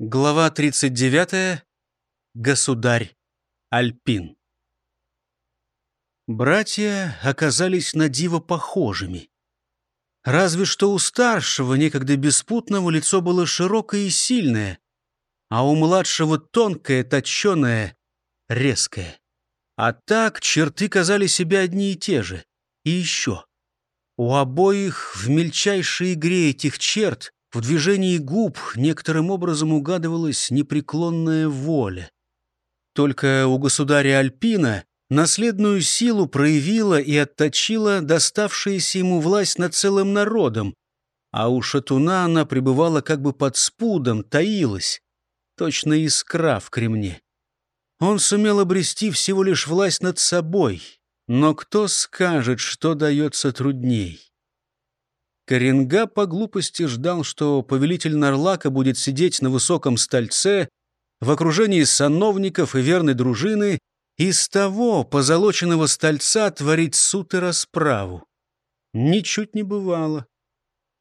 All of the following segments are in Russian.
Глава 39. Государь Альпин. Братья оказались на диво похожими. Разве что у старшего, некогда беспутного, лицо было широкое и сильное, а у младшего тонкое, точеное, резкое. А так черты казали себе одни и те же. И еще. У обоих в мельчайшей игре этих черт в движении губ некоторым образом угадывалась непреклонная воля. Только у государя Альпина наследную силу проявила и отточила доставшаяся ему власть над целым народом, а у шатуна она пребывала как бы под спудом, таилась, точно искра в кремне. Он сумел обрести всего лишь власть над собой, но кто скажет, что дается трудней? Коренга по глупости ждал, что повелитель Нарлака будет сидеть на высоком стольце в окружении сановников и верной дружины и с того позолоченного стольца творить суд и расправу. Ничуть не бывало.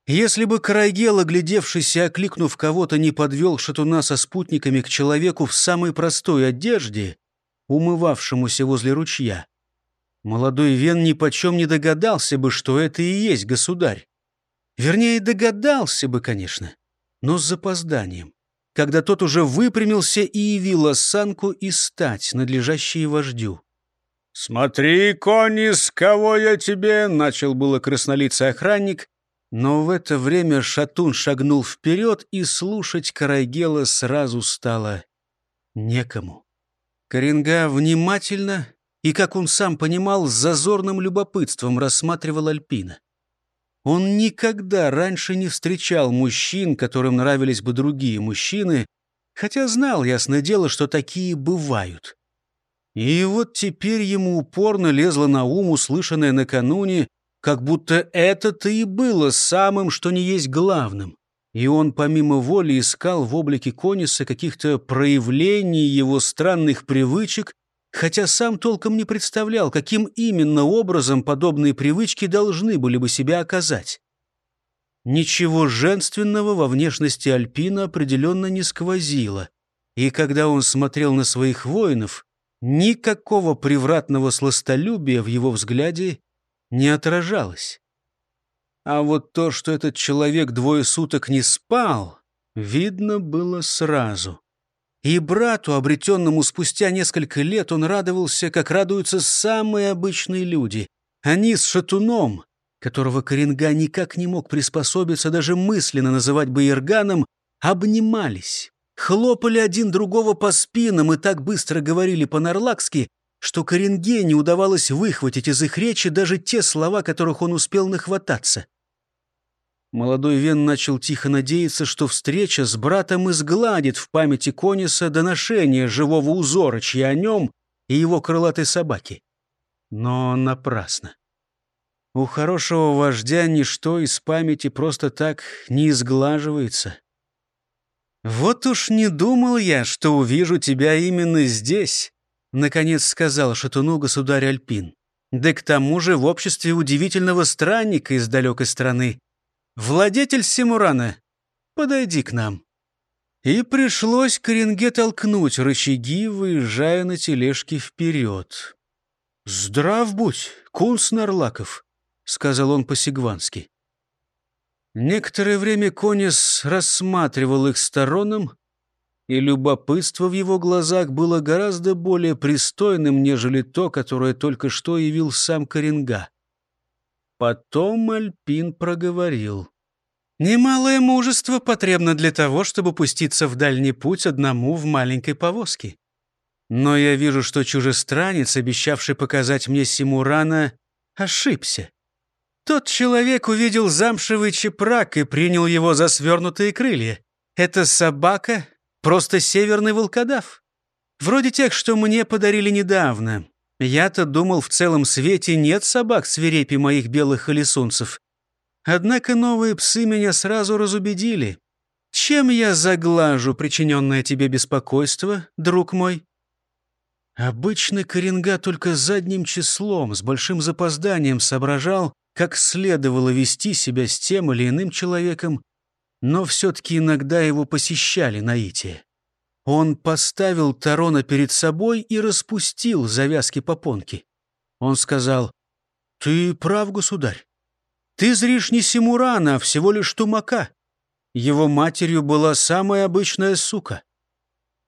Если бы Карайгел, оглядевшись окликнув кого-то, не подвел шатуна со спутниками к человеку в самой простой одежде, умывавшемуся возле ручья, молодой Вен ни почем не догадался бы, что это и есть государь. Вернее, догадался бы, конечно, но с запозданием, когда тот уже выпрямился и явил осанку и стать, надлежащие вождю. «Смотри, конис, кого я тебе!» — начал было краснолицый охранник, но в это время Шатун шагнул вперед, и слушать Карайгела сразу стало некому. Коренга внимательно и, как он сам понимал, с зазорным любопытством рассматривал Альпина. Он никогда раньше не встречал мужчин, которым нравились бы другие мужчины, хотя знал, ясное дело, что такие бывают. И вот теперь ему упорно лезло на ум услышанное накануне, как будто это-то и было самым, что не есть главным. И он помимо воли искал в облике Кониса каких-то проявлений его странных привычек хотя сам толком не представлял, каким именно образом подобные привычки должны были бы себя оказать. Ничего женственного во внешности Альпина определенно не сквозило, и когда он смотрел на своих воинов, никакого превратного сластолюбия в его взгляде не отражалось. А вот то, что этот человек двое суток не спал, видно было сразу. И брату, обретенному спустя несколько лет, он радовался, как радуются самые обычные люди. Они с шатуном, которого Коренга никак не мог приспособиться даже мысленно называть Байерганом, обнимались, хлопали один другого по спинам и так быстро говорили по-нарлакски, что Коренге не удавалось выхватить из их речи даже те слова, которых он успел нахвататься. Молодой Вен начал тихо надеяться, что встреча с братом изгладит в памяти Кониса доношение живого узорочья о нем и его крылатой собаки. Но напрасно. У хорошего вождя ничто из памяти просто так не изглаживается. «Вот уж не думал я, что увижу тебя именно здесь», — наконец сказал шатуну государь Альпин. «Да к тому же в обществе удивительного странника из далекой страны. «Владетель Симурана, подойди к нам». И пришлось Коренге толкнуть рычаги, выезжая на тележке вперед. «Здрав будь, кунс Нарлаков», — сказал он по-сигвански. Некоторое время Конис рассматривал их стороном, и любопытство в его глазах было гораздо более пристойным, нежели то, которое только что явил сам Коренга. Потом Альпин проговорил. «Немалое мужество потребно для того, чтобы пуститься в дальний путь одному в маленькой повозке. Но я вижу, что чужестранец, обещавший показать мне Симурана, ошибся. Тот человек увидел замшевый чепрак и принял его за свернутые крылья. Это собака, просто северный волкодав. Вроде тех, что мне подарили недавно. Я-то думал, в целом свете нет собак свирепи моих белых холесунцев. Однако новые псы меня сразу разубедили. Чем я заглажу причиненное тебе беспокойство, друг мой? Обычный Коренга только задним числом, с большим запозданием соображал, как следовало вести себя с тем или иным человеком, но все-таки иногда его посещали наитие. Он поставил Тарона перед собой и распустил завязки попонки. Он сказал, «Ты прав, государь. Ты зришь не Симурана, а всего лишь тумака. Его матерью была самая обычная сука.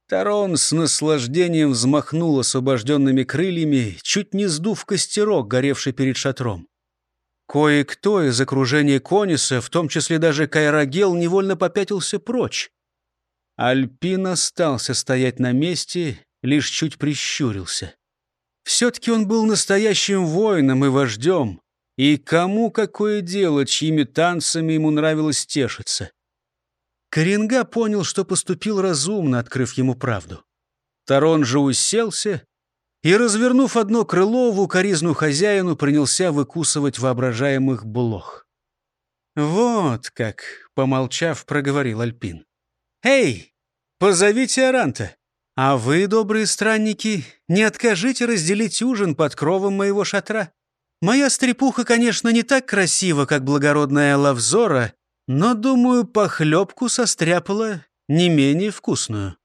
Тарон с наслаждением взмахнул освобожденными крыльями, чуть не сдув костерок, горевший перед шатром. Кое-кто из окружения Кониса, в том числе даже Кайрагел, невольно попятился прочь. Альпин остался стоять на месте, лишь чуть прищурился. Все-таки он был настоящим воином и вождем, и кому какое дело, чьими танцами ему нравилось тешиться. Коренга понял, что поступил разумно, открыв ему правду. Тарон же уселся и, развернув одно крыло, в укоризну хозяину принялся выкусывать воображаемых блох. «Вот как», — помолчав, проговорил Альпин. «Эй, позовите Аранта. А вы, добрые странники, не откажите разделить ужин под кровом моего шатра. Моя стрепуха, конечно, не так красива, как благородная Лавзора, но, думаю, похлебку состряпала не менее вкусную.